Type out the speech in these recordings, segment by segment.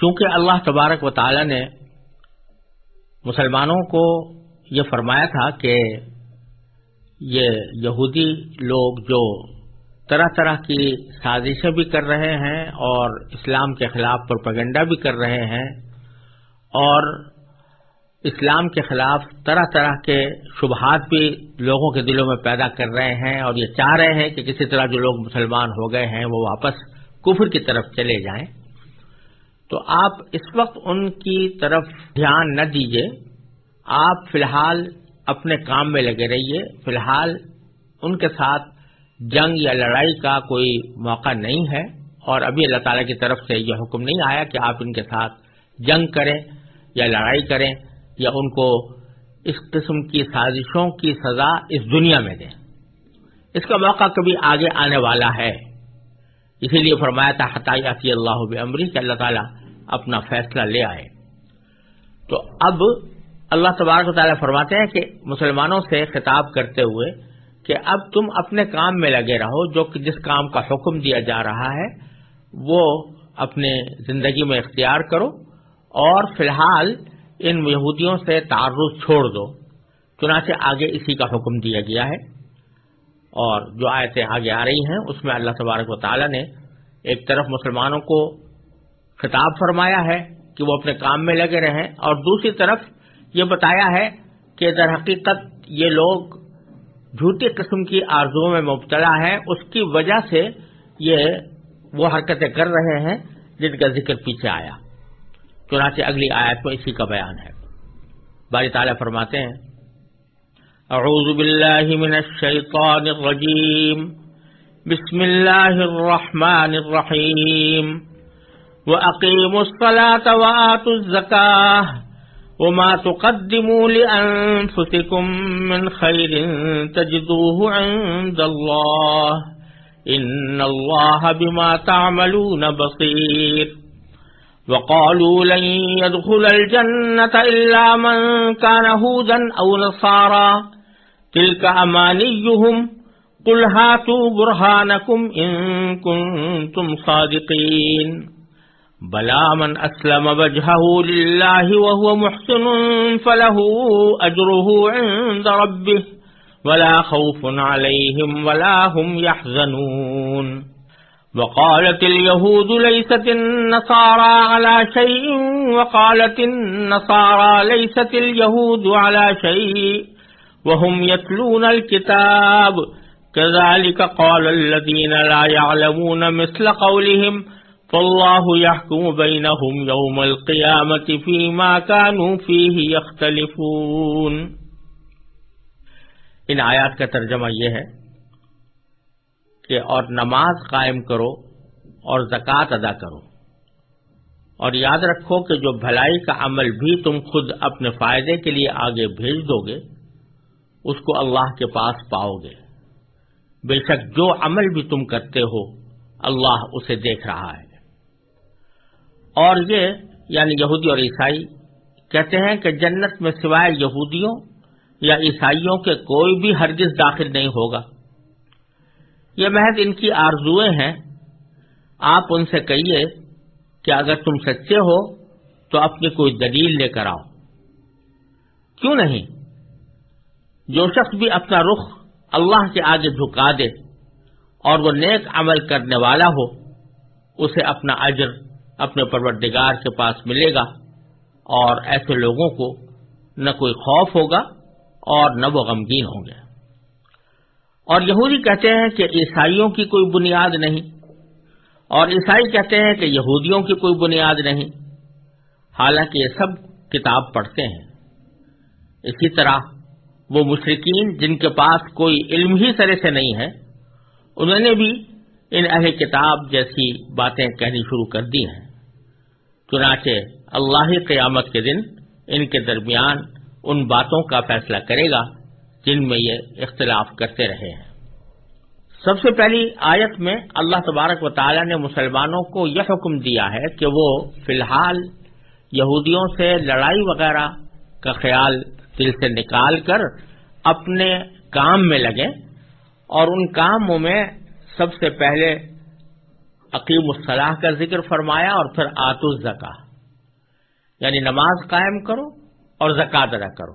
چونکہ اللہ تبارک و تعالی نے مسلمانوں کو یہ فرمایا تھا کہ یہ یہودی لوگ جو طرح طرح کی سازشیں بھی کر رہے ہیں اور اسلام کے خلاف پروپیگنڈا بھی کر رہے ہیں اور اسلام کے خلاف طرح طرح کے شبہات بھی لوگوں کے دلوں میں پیدا کر رہے ہیں اور یہ چاہ رہے ہیں کہ کسی طرح جو لوگ مسلمان ہو گئے ہیں وہ واپس کفر کی طرف چلے جائیں۔ تو آپ اس وقت ان کی طرف دھیان نہ دیجیے آپ فی الحال اپنے کام میں لگے رہیے۔ فی الحال ان کے ساتھ جنگ یا لڑائی کا کوئی موقع نہیں ہے۔ اور ابھی اللہ تعالی کی طرف سے یہ حکم نہیں آیا کہ آپ ان کے ساتھ جنگ کریں یا لڑائی کریں یا ان کو اس قسم کی سازشوں کی سزا اس دنیا میں دیں۔ اس کا موقع کبھی آگے آنے والا ہے۔ اسی لیے فرمایا تھا حتیاتی اللہ عمری کہ اللہ تعالیٰ اپنا فیصلہ لے آئے۔ تو اب اللہ تبارک و تعالیٰ فرماتے ہیں کہ مسلمانوں سے خطاب کرتے ہوئے کہ اب تم اپنے کام میں لگے رہو، جو کہ جس کام کا حکم دیا جا رہا ہے، وہ اپنے زندگی میں اختیار کرو اور فی الحال ان یہودیوں سے تعرض چھوڑ دو۔ چنانچہ آگے اسی کا حکم دیا گیا ہے۔ اور جو آیتیں آگے آ رہی ہیں، اس میں اللہ تبارک و تعالی نے ایک طرف مسلمانوں کو خطاب فرمایا ہے کہ وہ اپنے کام میں لگے رہیں۔ اور دوسری طرف یہ بتایا ہے کہ در حقیقت یہ لوگ جھوٹی قسم کی آرزوں میں مبتلا ہیں۔ اس کی وجہ سے یہ وہ حرکتیں کر رہے ہیں جن کا ذکر پیچھے آیا۔ چنانچہ اگلی آیت میں اسی کا بیان ہے۔ باری تعالیٰ فرماتے ہیں، اعوذ باللہ من الشیطان الرجیم، بسم اللہ الرحمن الرحیم۔ وَأَقِيمُوا الصَّلَاةَ وَآتُوا الزَّكَاةَ وَمَا تُقَدِّمُوا لِأَنفُسِكُم مِّنْ خَيْرٍ تَجِدُوهُ عِندَ اللَّهِ إِنَّ اللَّهَ بِمَا تَعْمَلُونَ بَصِيرٌ وقالوا لن يدخل الجنة إلا من كان هودا أو نصارا تلك أمانيهم قل هاتوا برهانكم إن كنتم صادقين بلا من أسلم وجهه لله وهو محسن فله أجره عند ربه ولا خوف عليهم ولا هم يحزنون. وقالت اليهود ليست النصارى على شيء وقالت النصارى ليست اليهود على شيء وهم يتلون الكتاب. كذلك قال الذين لا يعلمون مثل قولهم فالله يحكم بينهم يوم القيامة فيما كانوا فيه يختلفون ان آیات کا ترجمہ یہ ہے کہ اور نماز قائم کرو اور زکوٰۃ ادا کرو۔ اور یاد رکھو کہ جو بھلائی کا عمل بھی تم خود اپنے فائدے کے لیے آگے بھیج دو گے، اس کو اللہ کے پاس پاؤ گے۔ بے شک جو عمل بھی تم کرتے ہو، اللہ اسے دیکھ رہا ہے۔ اور یہ یعنی یہودی اور عیسائی کہتے ہیں کہ جنت میں سوائے یہودیوں یا عیسائیوں کے کوئی بھی ہرگز داخل نہیں ہوگا۔ یہ محض ان کی آرزویں ہیں۔ آپ ان سے کہیے کہ اگر تم سچے ہو تو اپنی کوئی دلیل لے کر آؤ۔ کیوں نہیں؟ جو شخص بھی اپنا رخ اللہ کے آگے جھکا دے اور وہ نیک عمل کرنے والا ہو، اسے اپنا اجر اپنے پروردگار کے پاس ملے گا اور ایسے لوگوں کو نہ کوئی خوف ہوگا اور نہ وہ غمگین ہوں گے۔ اور یہودی کہتے ہیں کہ عیسائیوں کی کوئی بنیاد نہیں۔ اور عیسائی کہتے ہیں کہ یہودیوں کی کوئی بنیاد نہیں۔ حالانکہ یہ سب کتاب پڑھتے ہیں۔ اسی طرح وہ مشرقین جن کے پاس کوئی علم ہی سرے سے نہیں ہے، انہوں نے بھی ان اہل کتاب جیسی باتیں کہنی شروع کر دی ہیں۔ چنانچہ اللہ قیامت کے دن ان کے درمیان ان باتوں کا فیصلہ کرے گا جن میں یہ اختلاف کرتے رہے ہیں۔ سب سے پہلی آیت میں اللہ تبارک و تعالی نے مسلمانوں کو یہ حکم دیا ہے کہ وہ فی الحال یہودیوں سے لڑائی وغیرہ کا خیال دل سے نکال کر اپنے کام میں لگیں اور ان کاموں میں سب سے پہلے عقیم الصلاح کا ذکر فرمایا اور پھر آت الزکا یعنی نماز قائم کرو اور زکات ادا کرو۔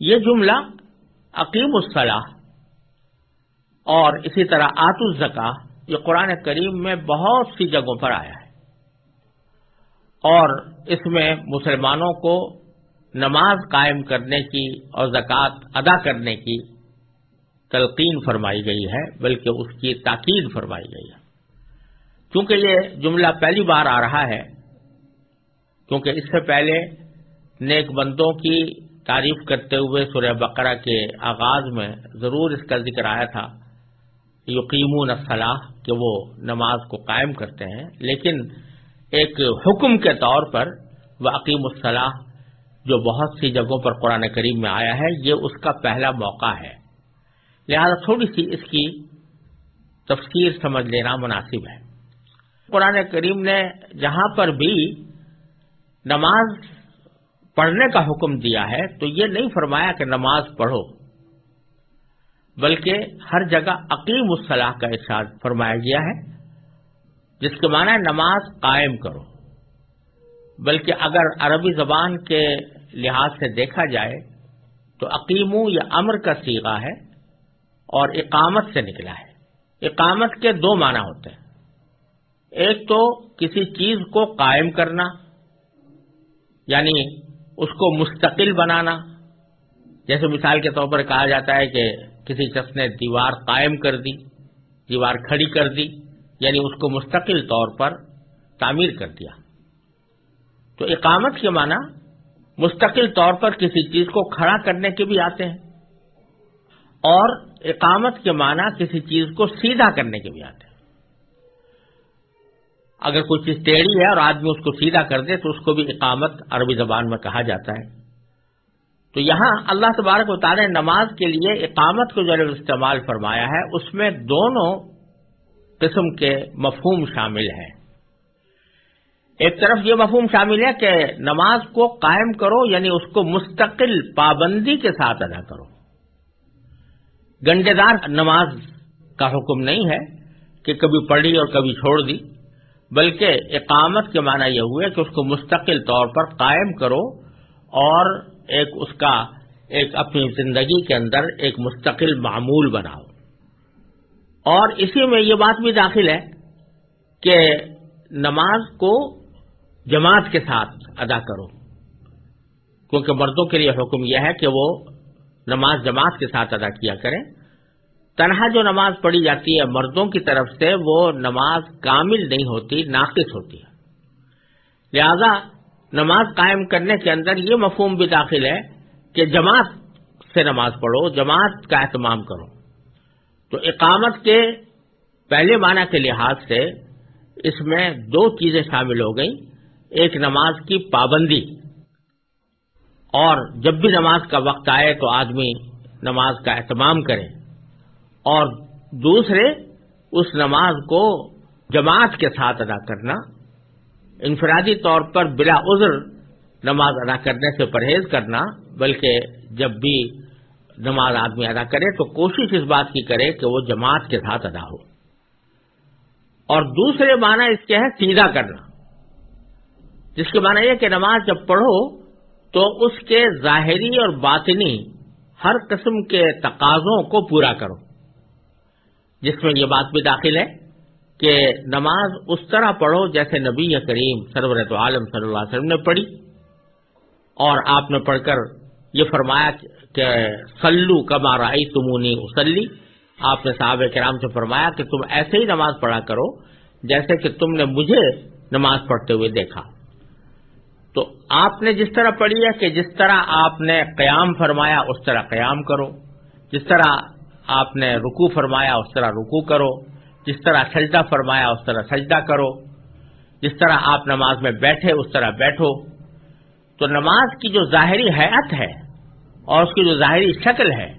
یہ جملہ عقیم الصلاح اور اسی طرح آت الزکا یہ قرآن کریم میں بہت سی جگہوں پر آیا ہے۔ اور اس میں مسلمانوں کو نماز قائم کرنے کی اور زکوٰۃ ادا کرنے کی تلقین فرمائی گئی ہے، بلکہ اس کی تاکید فرمائی گئی ہے۔ کیونکہ یہ جملہ پہلی بار آ رہا ہے، کیونکہ اس سے پہلے نیک بندوں کی تعریف کرتے ہوئے سورہ بقرہ کے آغاز میں ضرور اس کا ذکر آیا تھا یقین الصلاح کہ وہ نماز کو قائم کرتے ہیں۔ لیکن ایک حکم کے طور پر وہ عقیم الصلاح جو بہت سی جگہوں پر قرآن کریم میں آیا ہے، یہ اس کا پہلا موقع ہے۔ لہذا تھوڑی سی اس کی تفسیر سمجھ لینا مناسب ہے۔ قرآن کریم نے جہاں پر بھی نماز پڑھنے کا حکم دیا ہے تو یہ نہیں فرمایا کہ نماز پڑھو، بلکہ ہر جگہ عقیم الصلاح کا ارشاد فرمایا گیا ہے، جس کے معنی ہے نماز قائم کرو۔ بلکہ اگر عربی زبان کے لحاظ سے دیکھا جائے تو عقیم یا امر کا سیگا ہے اور اقامت سے نکلا ہے۔ اقامت کے دو معنی ہوتے ہیں۔ ایک تو کسی چیز کو قائم کرنا یعنی اس کو مستقل بنانا۔ جیسے مثال کے طور پر کہا جاتا ہے کہ کسی شخص نے دیوار قائم کر دی، دیوار کھڑی کر دی یعنی اس کو مستقل طور پر تعمیر کر دیا۔ تو اقامت کے معنی مستقل طور پر کسی چیز کو کھڑا کرنے کے بھی آتے ہیں، اور اقامت کے معنی کسی چیز کو سیدھا کرنے کے بھی آتے ہیں۔ اگر کوئی چیز ٹیڑھی ہے اور آدمی اس کو سیدھا کر دے تو اس کو بھی اقامت عربی زبان میں کہا جاتا ہے۔ تو یہاں اللہ تبارک و تعالی نماز کے لیے اقامت کو جو استعمال فرمایا ہے، اس میں دونوں قسم کے مفہوم شامل ہیں۔ ایک طرف یہ مفہوم شامل ہے کہ نماز کو قائم کرو یعنی اس کو مستقل پابندی کے ساتھ ادا کرو۔ گنڈے دار نماز کا حکم نہیں ہے کہ کبھی پڑھی اور کبھی چھوڑ دی۔ بلکہ اقامت کے معنی یہ ہوئے کہ اس کو مستقل طور پر قائم کرو اور ایک اس کا ایک اپنی زندگی کے اندر ایک مستقل معمول بناؤ۔ اور اسی میں یہ بات بھی داخل ہے کہ نماز کو جماعت کے ساتھ ادا کرو۔ کیونکہ مردوں کے لیے حکم یہ ہے کہ وہ نماز جماعت کے ساتھ ادا کیا کریں۔ تنہا جو نماز پڑھی جاتی ہے مردوں کی طرف سے، وہ نماز کامل نہیں ہوتی، ناقص ہوتی ہے۔ لہذا نماز قائم کرنے کے اندر یہ مفہوم بھی داخل ہے کہ جماعت سے نماز پڑھو، جماعت کا اہتمام کرو۔ تو اقامت کے پہلے معنی کے لحاظ سے اس میں دو چیزیں شامل ہو گئیں۔ ایک نماز کی پابندی، اور جب بھی نماز کا وقت آئے تو آدمی نماز کا اہتمام کرے۔ اور دوسرے اس نماز کو جماعت کے ساتھ ادا کرنا، انفرادی طور پر بلا عذر نماز ادا کرنے سے پرہیز کرنا، بلکہ جب بھی نماز آدمی ادا کرے تو کوشش اس بات کی کرے کہ وہ جماعت کے ساتھ ادا ہو۔ اور دوسرے معنی اس کے ہے سیدھا کرنا۔ جس کے معنی یہ کہ نماز جب پڑھو تو اس کے ظاہری اور باطنی ہر قسم کے تقاضوں کو پورا کرو۔ جس میں یہ بات بھی داخل ہے کہ نماز اس طرح پڑھو جیسے نبی کریم سرورت عالم صلی اللہ علیہ وسلم نے پڑھی اور آپ نے پڑھ کر یہ فرمایا کہ سلو کما رائی تمونی اسلی آپ نے صحابہ کرام سے فرمایا کہ تم ایسے ہی نماز پڑھا کرو جیسے کہ تم نے مجھے نماز پڑھتے ہوئے دیکھا۔ تو آپ نے جس طرح پڑھی ہے کہ جس طرح آپ نے قیام فرمایا، اس طرح قیام کرو۔ جس طرح آپ نے رکو فرمایا اس طرح رکو کرو، جس طرح سجدہ فرمایا اس طرح سجدہ کرو، جس طرح آپ نماز میں بیٹھے اس طرح بیٹھو۔ تو نماز کی جو ظاہری حیات ہے اور اس کی جو ظاہری شکل ہے،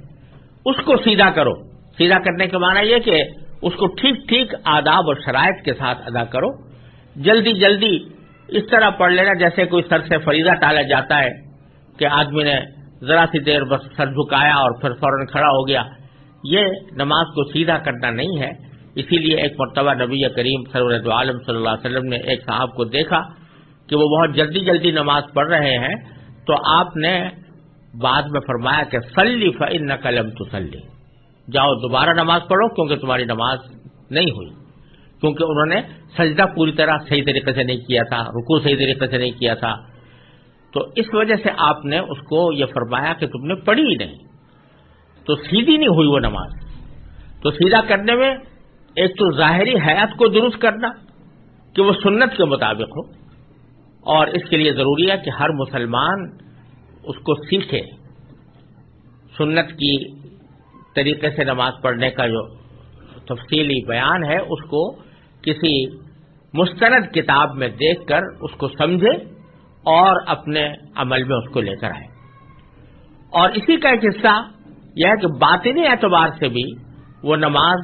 اس کو سیدھا کرو۔ سیدھا کرنے کے معنی یہ کہ اس کو ٹھیک ٹھیک آداب اور شرائط کے ساتھ ادا کرو۔ جلدی جلدی اس طرح پڑھ لینا، جیسے کوئی سر سے فریضہ ٹالا جاتا ہے کہ آدمی نے ذرا سی دیر بس سر جھکایا اور پھر فوراً کھڑا ہو گیا۔ یہ نماز کو سیدھا کرنا نہیں ہے۔ اسی لیے ایک مرتبہ نبی کریم سرورت عالم صلی اللہ علیہ وسلم نے ایک صاحب کو دیکھا کہ وہ بہت جلدی جلدی نماز پڑھ رہے ہیں۔ تو آپ نے بعد میں فرمایا کہ سلی فن نقلم تو سلی جاؤ دوبارہ نماز پڑھو کیونکہ تمہاری نماز نہیں ہوئی۔ کیونکہ انہوں نے سجدہ پوری طرح صحیح طریقے سے نہیں کیا تھا رکو صحیح طریقے سے نہیں کیا تھا۔ تو اس وجہ سے آپ نے اس کو یہ فرمایا کہ تم نے پڑھی ہی نہیں۔ تو سیدھی نہیں ہوئی وہ نماز۔ تو سیدھا کرنے میں ایک تو ظاہری حیات کو درست کرنا کہ وہ سنت کے مطابق ہو، اور اس کے لیے ضروری ہے کہ ہر مسلمان اس کو سیکھے۔ سنت کی طریقے سے نماز پڑھنے کا جو تفصیلی بیان ہے، اس کو کسی مستند کتاب میں دیکھ کر اس کو سمجھے اور اپنے عمل میں اس کو لے کر آئے۔ اور اسی کا ایک حصہ یہ ہے کہ باطنی اعتبار سے بھی وہ نماز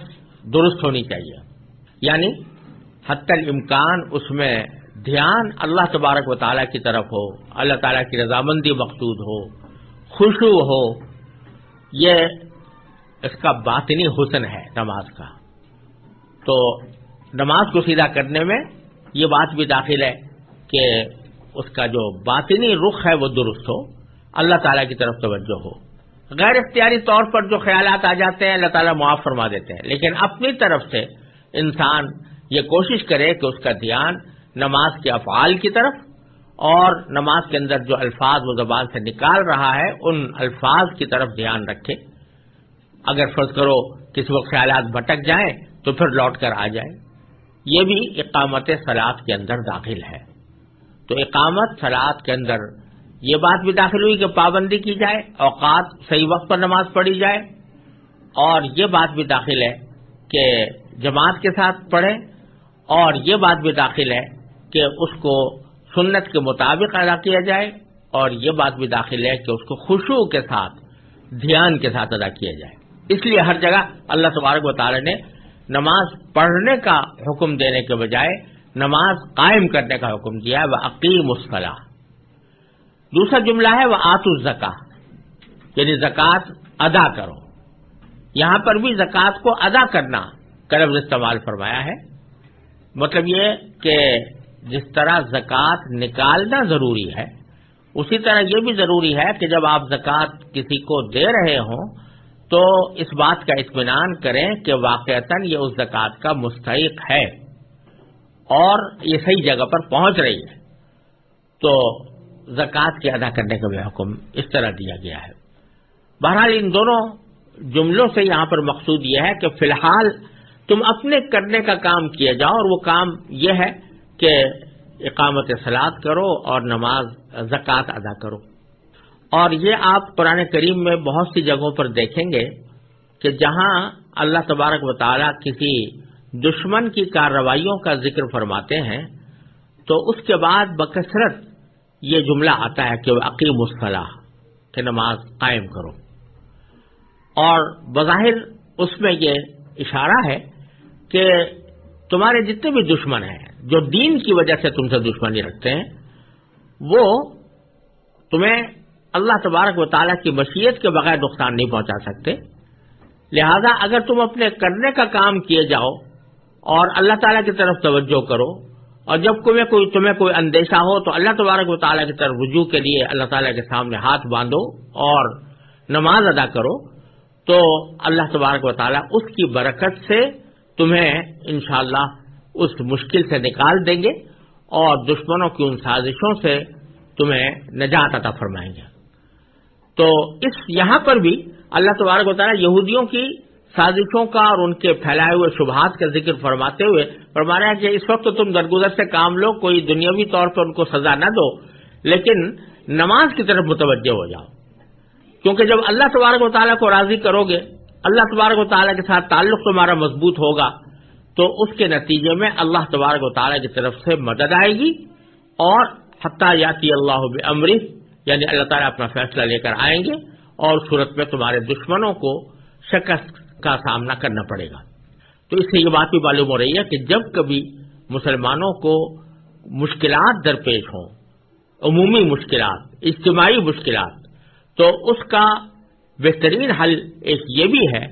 درست ہونی چاہیے۔ یعنی حت الامکان اس میں دھیان اللہ تبارک و تعالیٰ کی طرف ہو، اللہ تعالیٰ کی رضامندی مقصود ہو خوشو ہو، یہ اس کا باطنی حسن ہے نماز کا۔ تو نماز کو سیدھا کرنے میں یہ بات بھی داخل ہے کہ اس کا جو باطنی رخ ہے وہ درست ہو، اللہ تعالیٰ کی طرف توجہ ہو۔ غیر اختیاری طور پر جو خیالات آ جاتے ہیں، اللہ تعالیٰ معاف فرما دیتے ہیں۔ لیکن اپنی طرف سے انسان یہ کوشش کرے کہ اس کا دھیان نماز کے افعال کی طرف اور نماز کے اندر جو الفاظ وہ زبان سے نکال رہا ہے، ان الفاظ کی طرف دھیان رکھے۔ اگر فرض کرو کسی وقت خیالات بھٹک جائیں تو پھر لوٹ کر آ جائے یہ بھی اقامت سلاد کے اندر داخل ہے۔ تو اقامت سلاد کے اندر یہ بات بھی داخل ہوئی کہ پابندی کی جائے، اوقات صحیح وقت پر نماز پڑھی جائے، اور یہ بات بھی داخل ہے کہ جماعت کے ساتھ پڑھے اور یہ بات بھی داخل ہے کہ اس کو سنت کے مطابق ادا کیا جائے، اور یہ بات بھی داخل ہے کہ اس کو خوشبو کے ساتھ، دھیان کے ساتھ ادا کیا جائے۔ اس لیے ہر جگہ اللہ تبارک و تعالی نے نماز پڑھنے کا حکم دینے کے بجائے نماز قائم کرنے کا حکم دیا ہے وہ عقیم مسفلاح دوسرا جملہ ہے وہ آت الزکا یعنی زکوٰۃ ادا کرو۔ یہاں پر بھی زکوٰۃ کو ادا کرنا کرب استعمال فرمایا ہے۔ مطلب یہ کہ جس طرح زکوٰۃ نکالنا ضروری ہے، اسی طرح یہ بھی ضروری ہے کہ جب آپ زکوٰۃ کسی کو دے رہے ہوں، تو اس بات کا اطمینان کریں کہ واقعتا یہ اس زکوٰۃ کا مستحق ہے اور یہ صحیح جگہ پر پہنچ رہی ہے۔ تو زکوٰۃ کے ادا کرنے کا بھی حکم اس طرح دیا گیا ہے۔ بہرحال ان دونوں جملوں سے یہاں پر مقصود یہ ہے کہ فی الحال تم اپنے کرنے کا کام کیا جاؤ اور وہ کام یہ ہے کہ اقامت سلاد کرو اور نماز زکوٰۃ ادا کرو۔ اور یہ آپ قرآن کریم میں بہت سی جگہوں پر دیکھیں گے کہ جہاں اللہ تبارک و تعالیٰ کسی دشمن کی کارروائیوں کا ذکر فرماتے ہیں تو اس کے بعد بکثرت یہ جملہ آتا ہے کہ عقیم الصلاح کہ نماز قائم کرو۔ اور بظاہر اس میں یہ اشارہ ہے کہ تمہارے جتنے بھی دشمن ہیں، جو دین کی وجہ سے تم سے دشمنی رکھتے ہیں، وہ تمہیں اللہ تبارک و تعالیٰ کی مشیت کے بغیر نقصان نہیں پہنچا سکتے۔ لہذا اگر تم اپنے کرنے کا کام کیے جاؤ اور اللہ تعالیٰ کی طرف توجہ کرو اور جب تمہیں کوئی تمہیں کوئی اندیشہ ہو تو اللہ تبارک و تعالیٰ کی طرف رجوع کے لیے اللہ تعالیٰ کے سامنے ہاتھ باندھو اور نماز ادا کرو، تو اللہ تبارک و تعالیٰ اس کی برکت سے تمہیں انشاءاللہ اس مشکل سے نکال دیں گے اور دشمنوں کی ان سازشوں سے تمہیں نجات عطا فرمائیں گے۔ تو اس یہاں پر بھی اللہ تبارک و تعالیٰ یہودیوں کی سازشوں کا اور ان کے پھیلائے ہوئے شبہات کا ذکر فرماتے ہوئے فرما رہے ہیں کہ اس وقت تم درگزر سے کام لو، کوئی دنیاوی طور پر ان کو سزا نہ دو، لیکن نماز کی طرف متوجہ ہو جاؤ۔ کیونکہ جب اللہ تبارک و تعالیٰ کو راضی کرو گے، اللہ تبارک و تعالیٰ کے ساتھ تعلق تمہارا مضبوط ہوگا، تو اس کے نتیجے میں اللہ تبارک و تعالیٰ کی طرف سے مدد آئے گی اور حتیٰ یاتی اللہ امرف یعنی اللہ تعالیٰ اپنا فیصلہ لے کر آئیں گے اور صورت میں تمہارے دشمنوں کو شکست کا سامنا کرنا پڑے گا۔ تو اس سے یہ بات بھی معلوم ہو رہی ہے کہ جب کبھی مسلمانوں کو مشکلات درپیش ہوں، عمومی مشکلات، اجتماعی مشکلات، تو اس کا بہترین حل ایک یہ بھی ہے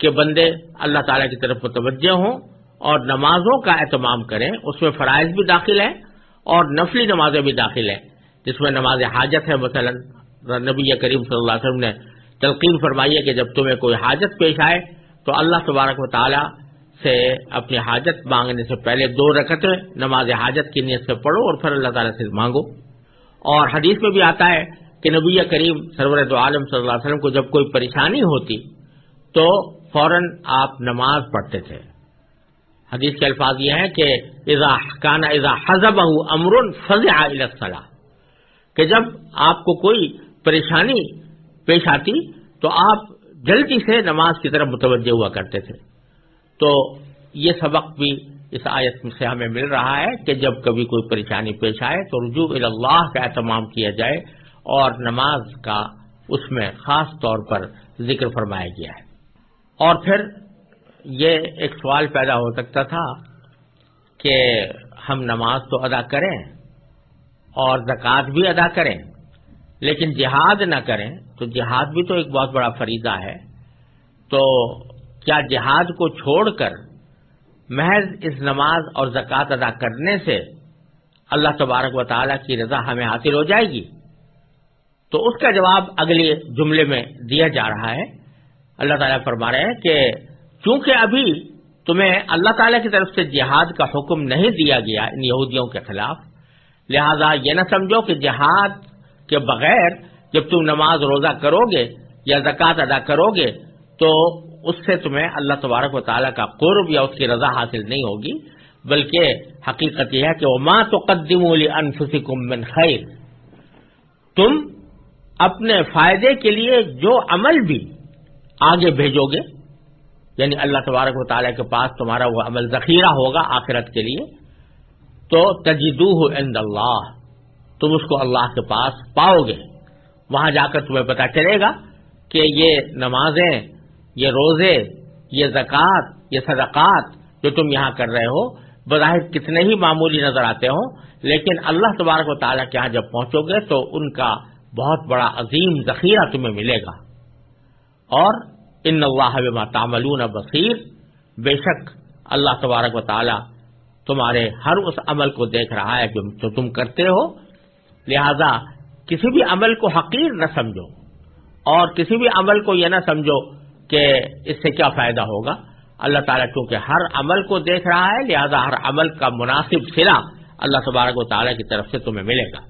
کہ بندے اللہ تعالی کی طرف متوجہ ہوں اور نمازوں کا اہتمام کریں۔ اس میں فرائض بھی داخل ہے اور نفلی نمازیں بھی داخل ہیں۔ جس میں نماز حاجت ہے، مثلا نبی کریم صلی اللہ علیہ وسلم نے تلقین فرمائی ہے کہ جب تمہیں کوئی حاجت پیش آئے تو اللہ تبارک و تعالی سے اپنی حاجت مانگنے سے پہلے دو رکعتیں، نماز حاجت کی نیت سے پڑھو اور پھر اللہ تعالیٰ سے مانگو۔ اور حدیث میں بھی آتا ہے کہ نبی کریم سرورت عالم صلی اللہ علیہ وسلم کو جب کوئی پریشانی ہوتی تو فوراً آپ نماز پڑھتے تھے۔ حدیث کے الفاظ یہ ہیں کہ اذا کانا اذا حزب امر فضا الصلاح کہ جب آپ کو کوئی پریشانی پیش آتی تو آپ جلدی سے نماز کی طرف متوجہ ہوا کرتے تھے۔ تو یہ سبق بھی اس آیت سے ہمیں مل رہا ہے کہ جب کبھی کوئی پریشانی پیش آئے تو رجوع اللہ کا اہتمام کیا جائے اور نماز کا اس میں خاص طور پر ذکر فرمایا گیا ہے۔ اور پھر یہ ایک سوال پیدا ہو سکتا تھا کہ ہم نماز تو ادا کریں اور زکوٰۃ بھی ادا کریں۔ لیکن جہاد نہ کریں، تو جہاد بھی تو ایک بہت بڑا فریضہ ہے۔ تو کیا جہاد کو چھوڑ کر محض اس نماز اور زکوٰۃ ادا کرنے سے اللہ تبارک و تعالیٰ کی رضا ہمیں حاصل ہو جائے گی؟ تو اس کا جواب اگلے جملے میں دیا جا رہا ہے۔ اللہ تعالیٰ فرما رہے ہیں کہ چونکہ ابھی تمہیں اللہ تعالیٰ کی طرف سے جہاد کا حکم نہیں دیا گیا ان یہودیوں کے خلاف، لہذا یہ نہ سمجھو کہ جہاد کے بغیر جب تم نماز روزہ کرو گے یا زکوٰۃ ادا کرو گے، تو اس سے تمہیں اللہ تبارک و تعالیٰ کا قرب یا اس کی رضا حاصل نہیں ہوگی۔ بلکہ حقیقت یہ ہے کہ وہ ماں تو قدیم انفسی من خیر تم اپنے فائدے کے لیے جو عمل بھی آگے بھیجو گے یعنی اللہ تبارک و تعالیٰ کے پاس تمہارا وہ عمل ذخیرہ ہوگا آخرت کے لیے، تو تجدو عند اللہ۔ تم اس کو اللہ کے پاس پاؤ گے۔ وہاں جا کر تمہیں پتا چلے گا کہ یہ نمازیں، یہ روزے، یہ زکوٰۃ، یہ صدقات جو تم یہاں کر رہے ہو، بظاہر کتنے ہی معمولی نظر آتے ہوں، لیکن اللہ تبارک و تعالیٰ کے یہاں جب پہنچو گے تو ان کا بہت بڑا عظیم ذخیرہ تمہیں ملے گا۔ اور ان اللہ بما تعملون بصیر، بے شک اللہ تبارک و تعالی تمہارے ہر اس عمل کو دیکھ رہا ہے جو تم کرتے ہو۔ لہذا کسی بھی عمل کو حقیر نہ سمجھو اور کسی بھی عمل کو یہ نہ سمجھو کہ اس سے کیا فائدہ ہوگا۔ اللہ تعالیٰ چونکہ ہر عمل کو دیکھ رہا ہے، لہذا ہر عمل کا مناسب سلا اللہ تبارک و تعالیٰ کی طرف سے تمہیں ملے گا۔